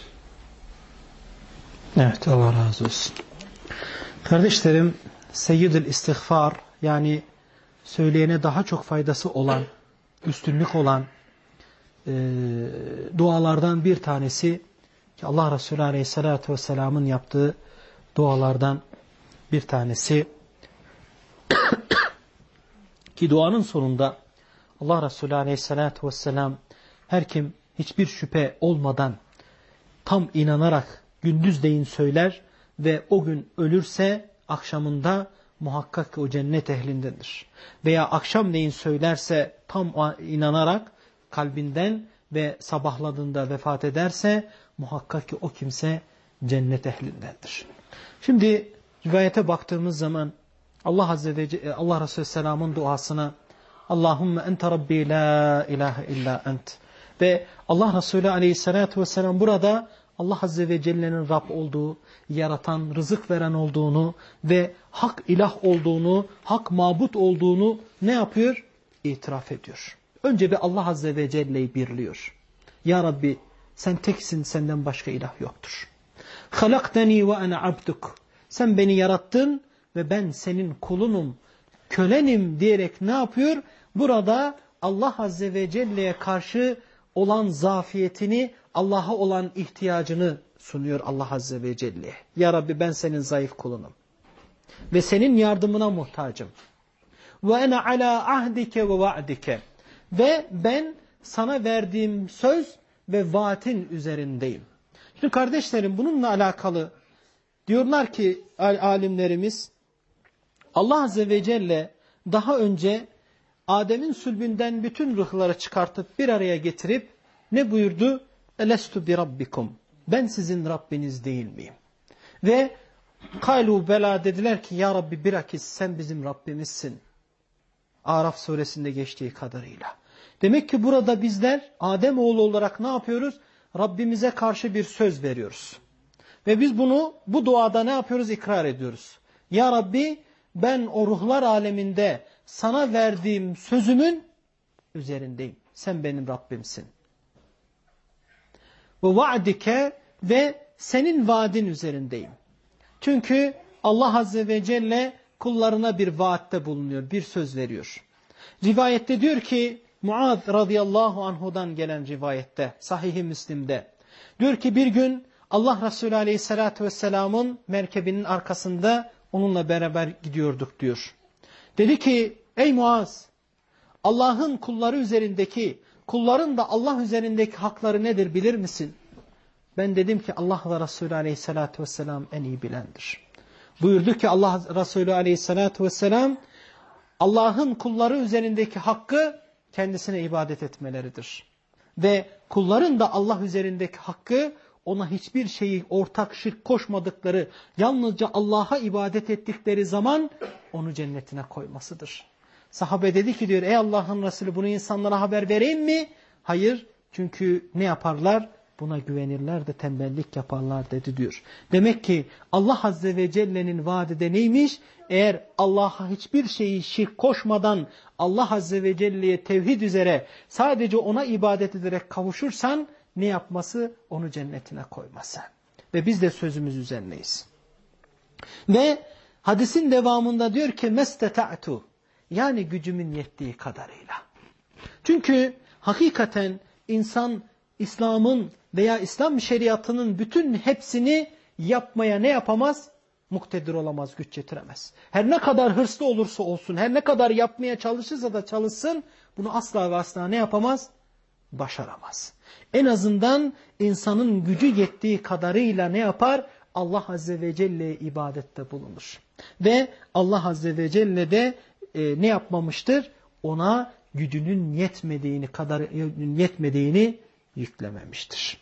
Evet Allah razı olsun. Kardeşlerim seyyidül istiğfar yani söyleyene daha çok faydası olan, üstünlük olan dualardan bir tanesi ki Allah Resulü Aleyhisselatü Vesselam'ın yaptığı dualardan bir tanesi ki duanın sonunda Allah Resulü Aleyhisselatü Vesselam her kim hiçbir şüphe olmadan tam inanarak gündüzleyin söyler ve o gün ölürse akşamında muhakkak o cennet ehlindendir. Veya akşamleyin söylerse tam inanarak kalbinden ve sabahladığında vefat ederse muhakkak ki o kimse cennet ehlindendir. Şimdi rivayete baktığımız zaman Allah Azze ve Celle, Allah Resulü Selam'ın duasına Allahümme ente Rabbi la ilahe illa ent ve Allah Resulü Aleyhisselatü Vesselam burada Allah Azze ve Celle'nin Rab olduğu, yaratan, rızık veren olduğunu ve hak ilah olduğunu, hak mabut olduğunu ne yapıyor? İtiraf ediyor. Önce bir Allah Azze ve Celle'yi birliyor. Ya Rabbi sen teksin senden başka ilah yoktur. Halaktani ve ana abduk. Sen beni yarattın ve ben senin kulunum, kölenim diyerek ne yapıyor? Burada Allah Azze ve Celle'ye karşı olan zafiyetini, Allah'a olan ihtiyacını sunuyor Allah Azze ve Celle. Ya Rabbi ben senin zayıf kulunum. Ve senin yardımına muhtacım. Ve ene ala ahdike ve va'dike. Ve ben sana verdiğim söz ve vaatin üzerindeyim. Şimdi kardeşlerim bununla alakalı diyorlar ki alimlerimiz Allah Azze ve Celle daha önce Adem'in sülbünden bütün ruhları çıkartıp bir araya getirip ne buyurdu? Elestu bi rabbikum. Ben sizin Rabbiniz değil miyim? Ve kalu bela dediler ki ya Rabbi birakis sen bizim Rabbimizsin. Araf suresinde geçtiği kadarıyla. Demek ki burada bizler Adem oğlu olarak ne yapıyoruz? Rabbimize karşı bir söz veriyoruz. Ve biz bunu bu duada ne yapıyoruz? İkrar ediyoruz. Ya Rabbi ben o ruhlar aleminde sana verdiğim sözümün üzerindeyim. Sen benim Rabbimsin. Ve vaadike ve senin vaadin üzerindeyim. Çünkü Allah Azze ve Celle kullarına bir vaatte bulunuyor, bir söz veriyor. Rivayette diyor ki Muad radıyallahu anhudan gelen rivayette, sahih Müslim'de. Diyor ki bir gün Allah Resulü aleyhissalatü vesselamın merkebinin arkasında onunla beraber gidiyorduk diyor. Dedi ki ey Muaz Allah'ın kulları üzerindeki kulların da Allah üzerindeki hakları nedir bilir misin? Ben dedim ki Allah ve Resulü aleyhissalatü vesselam en iyi bilendir. Buyurdu ki Allah Resulü aleyhissalatü vesselam Allah'ın kulları üzerindeki hakkı kendisine ibadet etmeleridir. Ve kulların da Allah üzerindeki hakkı ona hiçbir şeyi ortak şirk koşmadıkları, yalnızca Allah'a ibadet ettikleri zaman onu cennetine koymasıdır. Sahabe dedi ki diyor ey Allah'ın Resulü bunu insanlara haber vereyim mi? Hayır çünkü ne yaparlar? Buna güvenirler de tembellik yaparlar dedi diyor. Demek ki Allah Azze ve Celle'nin vaadi neymiş? Eğer Allah'a hiçbir şeyi şirk koşmadan Allah Azze ve Celle'ye tevhid üzere sadece ona ibadet ederek kavuşursan ne yapması? Onu cennetine koyması. Ve biz de sözümüz üzerindeyiz. Ve hadisin devamında diyor ki mesteta'tu yani gücümün yettiği kadarıyla. Çünkü hakikaten insan İslam'ın veya İslam şeriatının bütün hepsini yapmaya ne yapamaz? Muktedir olamaz, güç getiremez. Her ne kadar hırslı olursa olsun, her ne kadar yapmaya çalışırsa da çalışsın, bunu asla ve asla ne yapamaz? Başaramaz. En azından insanın gücü yettiği kadarıyla ne yapar? Allah Azze ve Celle'ye ibadette bulunur. Ve Allah Azze ve Celle de e, ne yapmamıştır? Ona gücünün yetmediğini kadar yetmediğini yüklememiştir.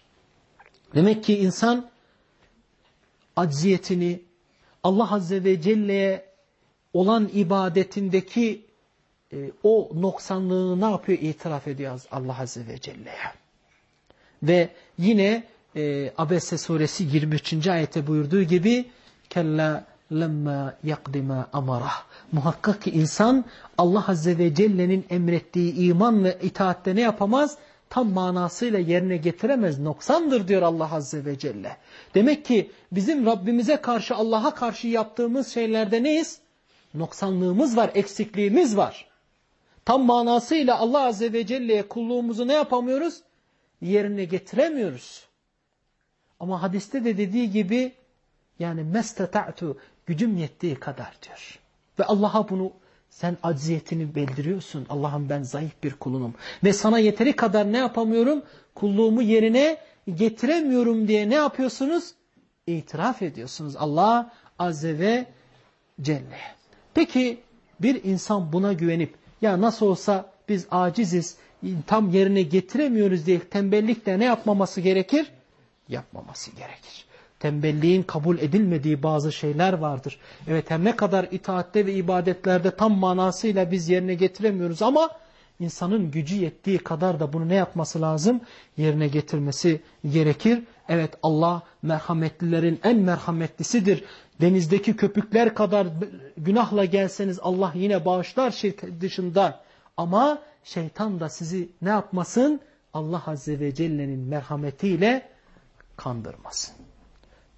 Demek ki insan acziyetini Allah Azze ve Celle'ye olan ibadetindeki e, o noksanlığı ne yapıyor? İtiraf ediyor Allah Azze ve Celle'ye. Ve yine e, Abese suresi 23. ayette buyurduğu gibi kella lemma yakdima amarah. Muhakkak ki insan Allah Azze ve Celle'nin emrettiği iman ve itaatte ne yapamaz? Tam manasıyla yerine getiremez. Noksandır diyor Allah Azze ve Celle. Demek ki bizim Rabbimize karşı Allah'a karşı yaptığımız şeylerde neyiz? Noksanlığımız var, eksikliğimiz var. Tam manasıyla Allah Azze ve Celle'ye kulluğumuzu ne yapamıyoruz? Yerine getiremiyoruz. Ama hadiste de dediği gibi yani mesteta'tu gücüm yettiği kadar diyor. Ve Allah'a bunu sen acziyetini bildiriyorsun. Allah'ım ben zayıf bir kulunum. Ve sana yeteri kadar ne yapamıyorum? Kulluğumu yerine getiremiyorum diye ne yapıyorsunuz? İtiraf ediyorsunuz Allah Azze ve Celle. Peki bir insan buna güvenip ya nasıl olsa biz aciziz tam yerine getiremiyoruz diye tembellikle ne yapmaması gerekir? Yapmaması gerekir tembelliğin kabul edilmediği bazı şeyler vardır. Evet hem ne kadar itaatte ve ibadetlerde tam manasıyla biz yerine getiremiyoruz ama insanın gücü yettiği kadar da bunu ne yapması lazım? Yerine getirmesi gerekir. Evet Allah merhametlilerin en merhametlisidir. Denizdeki köpükler kadar günahla gelseniz Allah yine bağışlar şey dışında. Ama şeytan da sizi ne yapmasın? Allah Azze ve Celle'nin merhametiyle kandırmasın.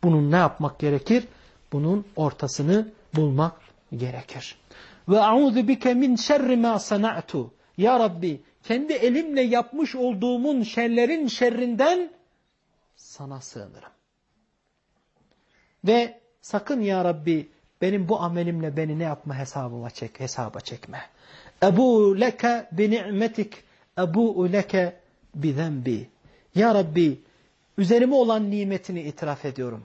Bunun ne yapmak gerekir? Bunun ortasını bulmak gerekir. Ve a'udhu bike min şerri ma sana'tu. Ya Rabbi kendi elimle yapmış olduğumun şerlerin şerrinden sana sığınırım. Ve sakın ya Rabbi benim bu amelimle beni ne yapma hesabıma çek, hesaba çekme. Ebu leke bi ni'metik, ebu leke bi zenbi. Ya Rabbi üzerime olan nimetini itiraf ediyorum.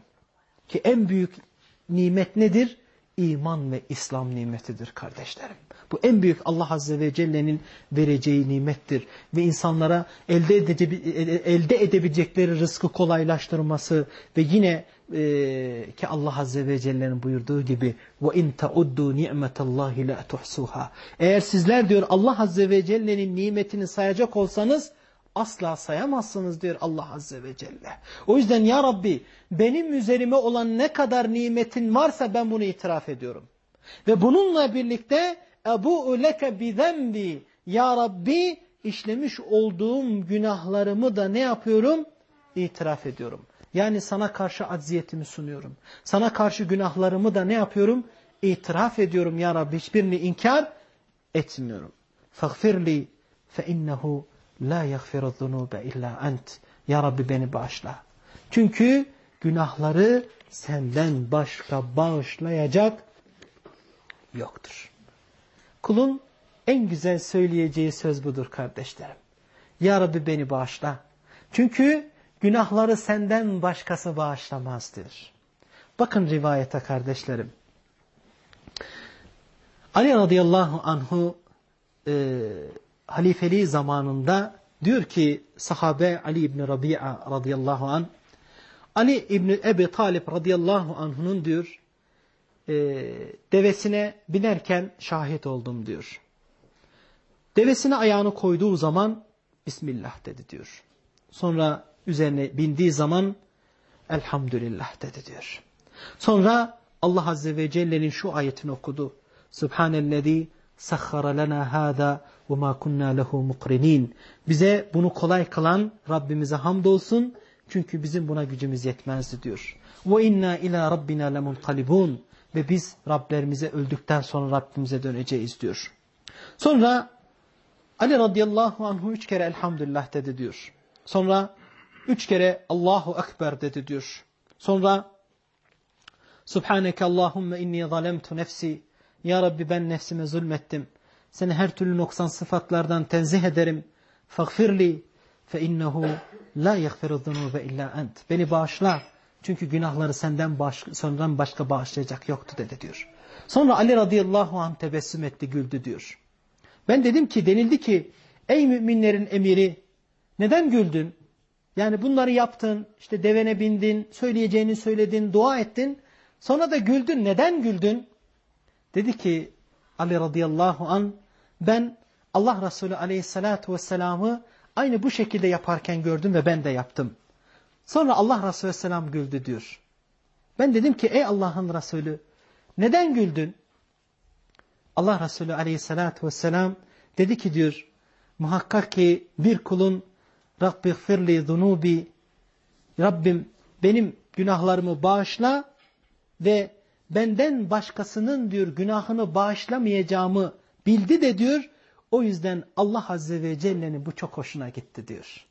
Ki en büyük nimet nedir? İman ve İslam nimetidir kardeşlerim. Bu en büyük Allah Azze ve Celle'nin vereceği nimettir. Ve insanlara elde, ede, elde edebilecekleri rızkı kolaylaştırması ve yine e, ki Allah Azze ve Celle'nin buyurduğu gibi وَاِنْ تَعُدُّوا نِعْمَةَ اللّٰهِ لَا تُحْسُوهَا Eğer sizler diyor Allah Azze ve Celle'nin nimetini sayacak olsanız asla sayamazsınız diyor Allah Azze ve Celle. O yüzden ya Rabbi benim üzerime olan ne kadar nimetin varsa ben bunu itiraf ediyorum. Ve bununla birlikte Ebu leke bizembi ya Rabbi işlemiş olduğum günahlarımı da ne yapıyorum? İtiraf ediyorum. Yani sana karşı acziyetimi sunuyorum. Sana karşı günahlarımı da ne yapıyorum? İtiraf ediyorum ya Rabbi. Hiçbirini inkar etmiyorum. فَغْفِرْ fe innehu La yaghfiru zunube illa ent. Ya Rabbi beni bağışla. Çünkü günahları senden başka bağışlayacak yoktur. Kulun en güzel söyleyeceği söz budur kardeşlerim. Ya Rabbi beni bağışla. Çünkü günahları senden başkası bağışlamazdır. Bakın rivayete kardeşlerim. Ali radıyallahu anhu e, halifeliği zamanında diyor ki sahabe Ali İbni Rabia radıyallahu an Ali İbni Ebi Talip radıyallahu anh'unun diyor e, devesine binerken şahit oldum diyor. Devesine ayağını koyduğu zaman Bismillah dedi diyor. Sonra üzerine bindiği zaman Elhamdülillah dedi diyor. Sonra Allah Azze ve Celle'nin şu ayetini okudu. Subhanellezi sahhara lana hâzâ وَمَا كُنَّا لَهُ مُقْرِنِينَ Bize bunu kolay kılan Rabbimize hamdolsun. Çünkü bizim buna gücümüz yetmezdi diyor. Ve inna ila rabbina lemunqalibun ve biz Rablerimize öldükten sonra Rabbimize döneceğiz diyor. Sonra Ali radıyallahu anhu üç kere elhamdülillah dedi diyor. Sonra üç kere Allahu Ekber dedi diyor. Sonra Subhaneke Allahümme inni zalemtu nefsi. Ya Rabbi ben nefsime zulmettim. Seni her türlü noksan sıfatlardan tenzih ederim. Fagfirli fe innehu la yagfiru zunube illa ent. Beni bağışla. Çünkü günahları senden baş, sonradan başka bağışlayacak yoktu dedi diyor. Sonra Ali radıyallahu anh tebessüm etti güldü diyor. Ben dedim ki denildi ki ey müminlerin emiri neden güldün? Yani bunları yaptın işte devene bindin söyleyeceğini söyledin dua ettin sonra da güldün neden güldün? Dedi ki Ali radıyallahu an ben Allah Resulü aleyhissalatu vesselam'ı aynı bu şekilde yaparken gördüm ve ben de yaptım. Sonra Allah Resulü Aleyhisselam güldü diyor. Ben dedim ki ey Allah'ın Resulü neden güldün? Allah Resulü Aleyhisselatü Vesselam dedi ki diyor muhakkak ki bir kulun Rabbi gfirli zunubi Rabbim benim günahlarımı bağışla ve benden başkasının diyor günahını bağışlamayacağımı bildi de diyor o yüzden Allah Azze ve Celle'nin bu çok hoşuna gitti diyor.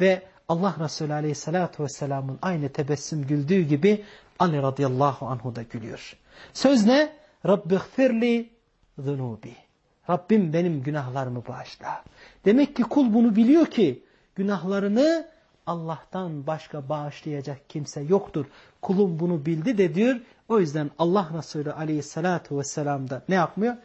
Ve Allah Resulü Aleyhisselatü Vesselam'ın aynı tebessüm güldüğü gibi Ali radıyallahu anhu da gülüyor. Söz ne? Rabbi gfirli zunubi. Rabbim benim günahlarımı bağışla. Demek ki kul bunu biliyor ki günahlarını Allah'tan başka bağışlayacak kimse yoktur. Kulum bunu bildi de diyor. O yüzden Allah Resulü aleyhissalatu vesselam da ne yapmıyor?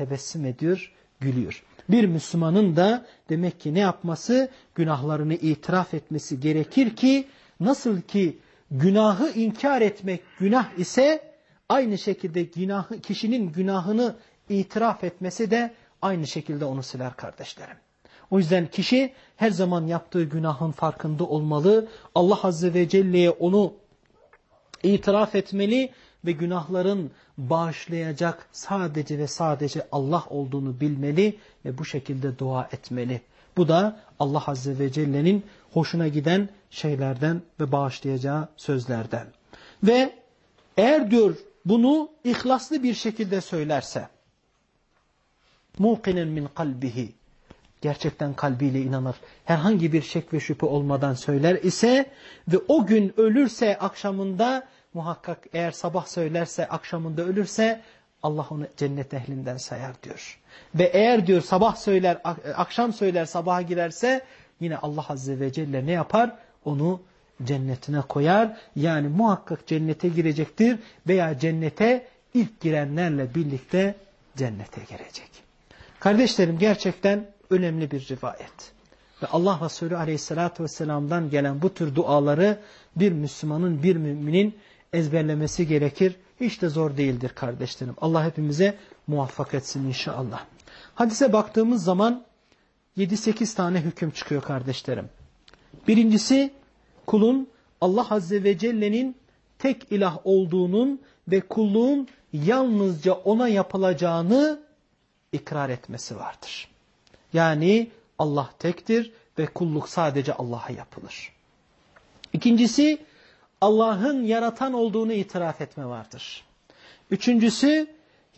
Tebessüm ediyor, gülüyor. Bir Müslümanın da demek ki ne yapması? Günahlarını itiraf etmesi gerekir ki nasıl ki günahı inkar etmek günah ise aynı şekilde günahı, kişinin günahını itiraf etmesi de aynı şekilde onu siler kardeşlerim. O yüzden kişi her zaman yaptığı günahın farkında olmalı. Allah Azze ve Celle'ye onu itiraf etmeli ve günahların bağışlayacak sadece ve sadece Allah olduğunu bilmeli ve bu şekilde dua etmeli. Bu da Allah Azze ve Celle'nin hoşuna giden şeylerden ve bağışlayacağı sözlerden. Ve eğer diyor bunu ihlaslı bir şekilde söylerse, muqinen min kalbihi, gerçekten kalbiyle inanır, herhangi bir şek ve şüphe olmadan söyler ise ve o gün ölürse akşamında muhakkak eğer sabah söylerse akşamında ölürse Allah onu cennet ehlinden sayar diyor. Ve eğer diyor sabah söyler akşam söyler sabaha girerse yine Allah Azze ve Celle ne yapar? Onu cennetine koyar. Yani muhakkak cennete girecektir veya cennete ilk girenlerle birlikte cennete girecek. Kardeşlerim gerçekten önemli bir rivayet. Ve Allah Resulü Aleyhisselatü vesselam'dan gelen bu tür duaları bir Müslümanın, bir müminin ezberlemesi gerekir. Hiç de zor değildir kardeşlerim. Allah hepimize muvaffak etsin inşallah. Hadise baktığımız zaman 7-8 tane hüküm çıkıyor kardeşlerim. Birincisi kulun Allah Azze ve Celle'nin tek ilah olduğunun ve kulluğun yalnızca ona yapılacağını ikrar etmesi vardır. Yani Allah tektir ve kulluk sadece Allah'a yapılır. İkincisi Allah'ın yaratan olduğunu itiraf etme vardır. Üçüncüsü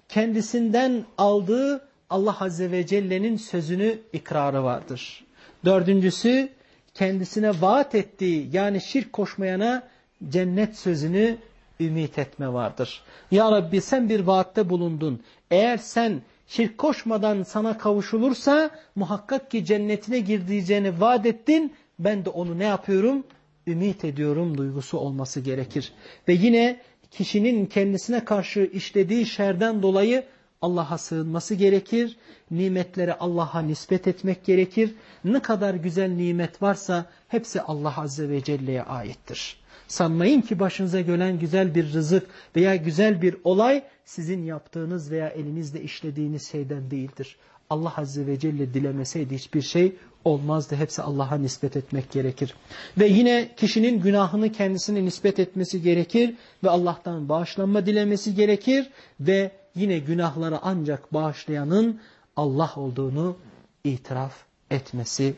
kendisinden aldığı Allah Azze ve Celle'nin sözünü ikrarı vardır. Dördüncüsü kendisine vaat ettiği yani şirk koşmayana cennet sözünü ümit etme vardır. Ya Rabbi sen bir vaatte bulundun. Eğer sen şirk koşmadan sana kavuşulursa muhakkak ki cennetine girdiğini vaat ettin. Ben de onu ne yapıyorum? Ümit ediyorum duygusu olması gerekir. Ve yine kişinin kendisine karşı işlediği şerden dolayı Allah'a sığınması gerekir. Nimetleri Allah'a nispet etmek gerekir. Ne kadar güzel nimet varsa hepsi Allah Azze ve Celle'ye aittir. Sanmayın ki başınıza gelen güzel bir rızık veya güzel bir olay sizin yaptığınız veya elinizle işlediğiniz şeyden değildir. Allah Azze ve Celle dilemeseydi hiçbir şey olmazdı. Hepsi Allah'a nispet etmek gerekir. Ve yine kişinin günahını kendisine nispet etmesi gerekir ve Allah'tan bağışlanma dilemesi gerekir ve yine günahları ancak bağışlayanın Allah olduğunu itiraf etmesi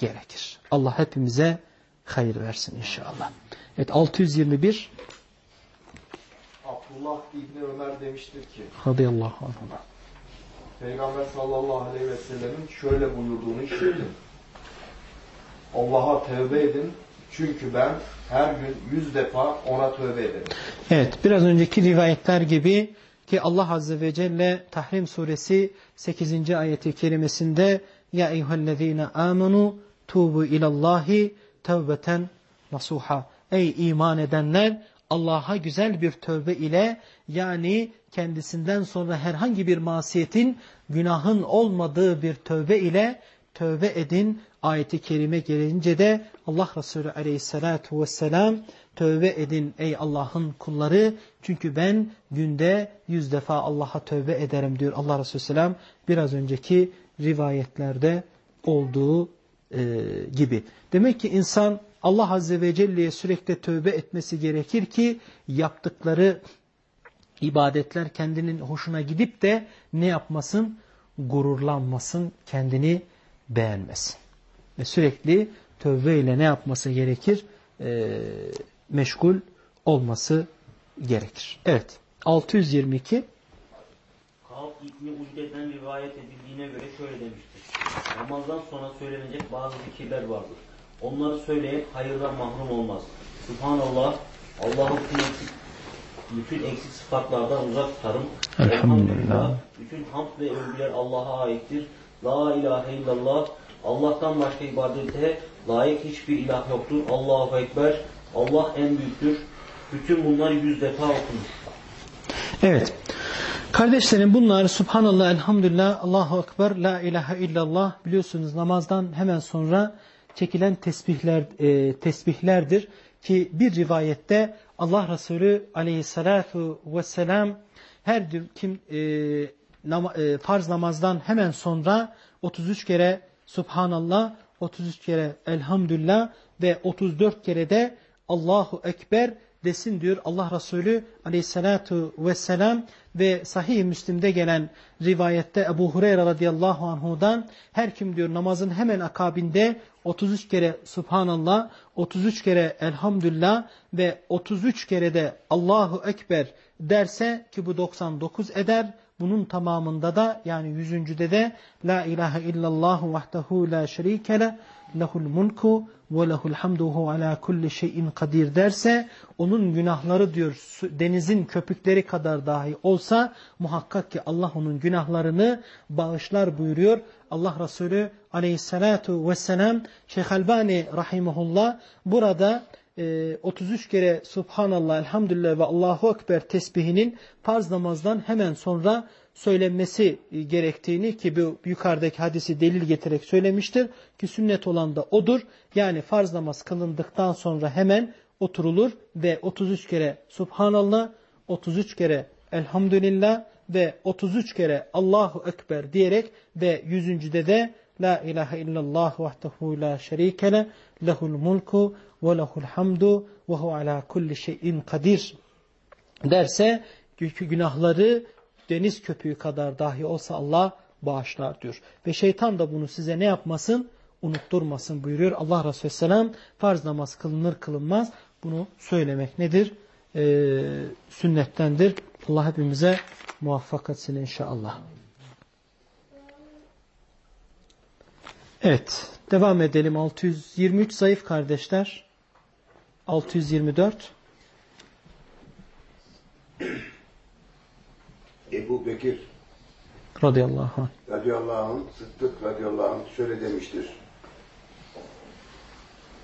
gerekir. Allah hepimize hayır versin inşallah. Evet 621 Abdullah İbni Ömer demiştir ki radıyallahu anh. Peygamber sallallahu aleyhi ve sellemin şöyle buyurduğunu işittim. Allah'a tövbe edin çünkü ben her gün yüz defa ona tövbe ederim. Evet biraz önceki rivayetler gibi ki Allah Azze ve Celle Tahrim suresi 8. ayeti kerimesinde Ya eyyühellezine amenu tubu ilallahi tevbeten nasuha. Ey iman edenler Allah'a güzel bir tövbe ile yani kendisinden sonra herhangi bir masiyetin günahın olmadığı bir tövbe ile tövbe edin. Ayeti kerime gelince de Allah Resulü aleyhissalatu vesselam tövbe edin ey Allah'ın kulları çünkü ben günde yüz defa Allah'a tövbe ederim diyor Allah Resulü selam biraz önceki rivayetlerde olduğu e, gibi. Demek ki insan Allah Azze ve Celle'ye sürekli tövbe etmesi gerekir ki yaptıkları ibadetler kendinin hoşuna gidip de ne yapmasın? Gururlanmasın, kendini beğenmesin. Ve sürekli tövbe ile ne yapması gerekir? Ee, meşgul olması gerekir. Evet. 622 Kâb İbni Ucde'den rivayet edildiğine göre şöyle demiştir. Namazdan sonra söylenecek bazı zikirler vardır. Onları söyleyip hayırdan mahrum olmaz. Subhanallah, Allah'ın eksik, bütün eksik sıfatlardan uzak tutarım. Elhamdülillah. Bütün hamd ve övgüler Allah'a aittir. La ilahe illallah. Allah'tan başka ibadete layık hiçbir ilah yoktur. Allahu Ekber. Allah en büyüktür. Bütün bunlar yüz defa okunur. Evet. Kardeşlerim bunlar Subhanallah, Elhamdülillah, Allahu Ekber, La ilahe illallah biliyorsunuz namazdan hemen sonra çekilen tesbihler e, tesbihlerdir ki bir rivayette Allah Resulü aleyhissalatu vesselam her kim e, nama, e, farz namazdan hemen sonra 33 kere Subhanallah, 33 kere Elhamdülillah ve 34 kere de Allahu Ekber desin diyor Allah Resulü aleyhissalatu vesselam ve sahih Müslim'de gelen rivayette Ebu Hureyre radıyallahu anhudan her kim diyor namazın hemen akabinde 33 kere Subhanallah, 33 kere Elhamdülillah ve 33 kere de Allahu Ekber derse ki bu 99 eder. Bunun tamamında da yani yüzüncüde de La ilahe illallah vahdehu la şerike le lehul mulku ve lehul hamduhu ala kulli şeyin kadir derse onun günahları diyor denizin köpükleri kadar dahi olsa muhakkak ki Allah onun günahlarını bağışlar buyuruyor. Allah Resulü aleyhissalatu vesselam Şeyh Albani rahimahullah burada 33 kere Subhanallah, Elhamdülillah ve Allahu Ekber tesbihinin farz namazdan hemen sonra söylenmesi gerektiğini ki bu yukarıdaki hadisi delil getirerek söylemiştir ki sünnet olan da odur. Yani farz namaz kılındıktan sonra hemen oturulur ve 33 kere Subhanallah, 33 kere Elhamdülillah ve 33 kere Allahu Ekber diyerek ve yüzüncüde de La ilahe illallah vahdehu la şerike le lehul mulku ve lehul hamdu ve hu ala kulli şeyin kadir derse günahları deniz köpüğü kadar dahi olsa Allah bağışlar diyor. Ve şeytan da bunu size ne yapmasın? Unutturmasın buyuruyor. Allah Resulü Selam farz namaz kılınır kılınmaz bunu söylemek nedir? Ee, sünnettendir. Allah hepimize muvaffak etsin inşallah. Evet. Devam edelim. 623 zayıf kardeşler. 624. Ebu Bekir radıyallahu anh. radıyallahu anh, Sıddık radıyallahu anh şöyle demiştir.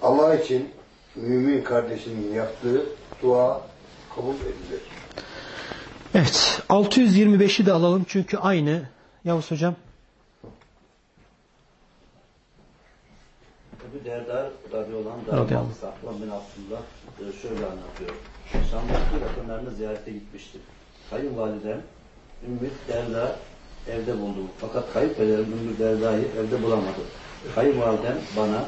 Allah için mümin kardeşinin yaptığı dua kabul edilir. Evet. 625'i de alalım çünkü aynı. Yavuz hocam. Ebu Derda radıyallahu anh Radıyallahu Safvan bin Abdullah e, şöyle anlatıyor. Şam'daki yakınlarını ziyarete gitmiştir. Kayınvalidem Ümmü Derda evde buldum. Fakat kayınpederim Ümmü Derda'yı evde bulamadı. Kayınvalidem bana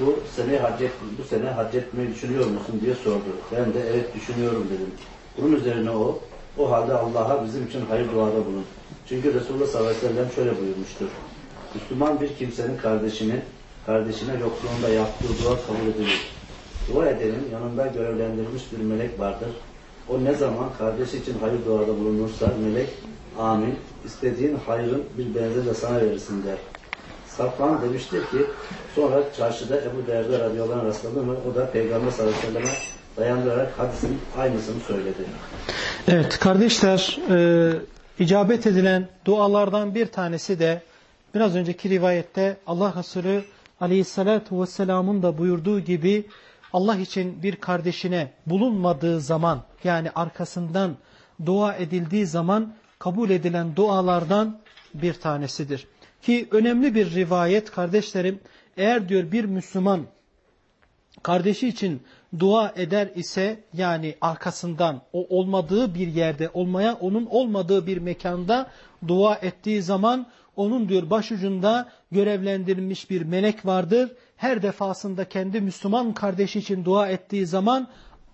bu sene hac et, bu sene hac etmeyi düşünüyor musun diye sordu. Ben de evet düşünüyorum dedim. Bunun üzerine o o halde Allah'a bizim için hayır duada bulun. Çünkü Resulullah sallallahu aleyhi ve sellem şöyle buyurmuştur. Müslüman bir kimsenin kardeşini kardeşine yokluğunda yaptığı dua kabul edilir. Dua edenin yanında görevlendirilmiş bir melek vardır. O ne zaman kardeşi için hayır duada bulunursa melek amin istediğin hayrın bir benzeri de sana verirsin der. Safvan demiştir ki sonra çarşıda Ebu Derda radıyallahu anh rastladı mı o da Peygamber sallallahu aleyhi ve selleme dayandırarak hadisin aynısını söyledi. Evet kardeşler e, icabet edilen dualardan bir tanesi de biraz önceki rivayette Allah Resulü aleyhissalatu vesselamın da buyurduğu gibi Allah için bir kardeşine bulunmadığı zaman yani arkasından dua edildiği zaman kabul edilen dualardan bir tanesidir. Ki önemli bir rivayet kardeşlerim eğer diyor bir Müslüman kardeşi için dua eder ise yani arkasından o olmadığı bir yerde olmaya onun olmadığı bir mekanda dua ettiği zaman onun diyor başucunda görevlendirilmiş bir melek vardır. Her defasında kendi Müslüman kardeşi için dua ettiği zaman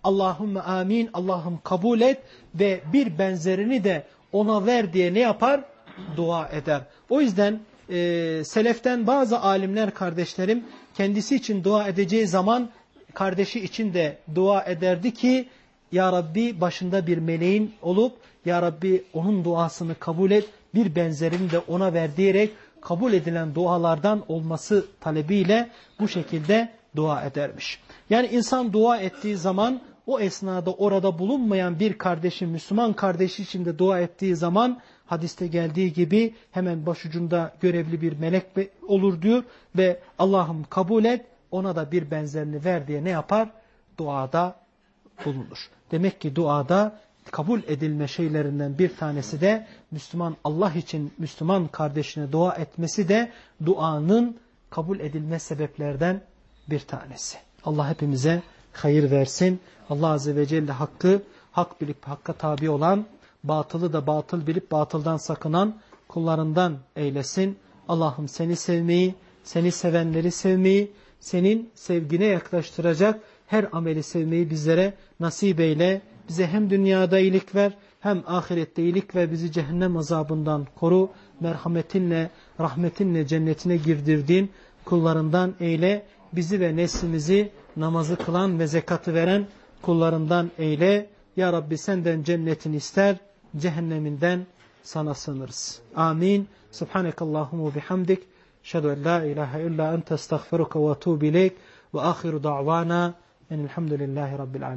Allahümme amin Allah'ım kabul et ve bir benzerini de ona ver diye ne yapar? Dua eder. O yüzden e, seleften bazı alimler kardeşlerim kendisi için dua edeceği zaman kardeşi için de dua ederdi ki Ya Rabbi başında bir meleğin olup Ya Rabbi onun duasını kabul et bir benzerini de ona ver diyerek kabul edilen dualardan olması talebiyle bu şekilde dua edermiş. Yani insan dua ettiği zaman o esnada orada bulunmayan bir kardeşi Müslüman kardeşi için de dua ettiği zaman hadiste geldiği gibi hemen başucunda görevli bir melek olur diyor ve Allah'ım kabul et ona da bir benzerini ver diye ne yapar? Duada bulunur. Demek ki duada kabul edilme şeylerinden bir tanesi de Müslüman Allah için Müslüman kardeşine dua etmesi de duanın kabul edilme sebeplerden bir tanesi. Allah hepimize hayır versin. Allah Azze ve Celle hakkı hak bilip hakka tabi olan, batılı da batıl bilip batıldan sakınan kullarından eylesin. Allah'ım seni sevmeyi, seni sevenleri sevmeyi, senin sevgine yaklaştıracak her ameli sevmeyi bizlere nasip eyle. Bize hem dünyada iyilik ver hem ahirette iyilik ve bizi cehennem azabından koru. Merhametinle, rahmetinle cennetine girdirdiğin kullarından eyle. Bizi ve neslimizi namazı kılan ve zekatı veren kullarından eyle. Ya Rabbi senden cennetin ister, cehenneminden sana sınırız. Amin. Subhanekallahumma bihamdik. Şehadu en la ilahe illa ente estağfiruka ve etûbü ileyk. Ve ahiru da'vana enilhamdülillahi rabbil alemin.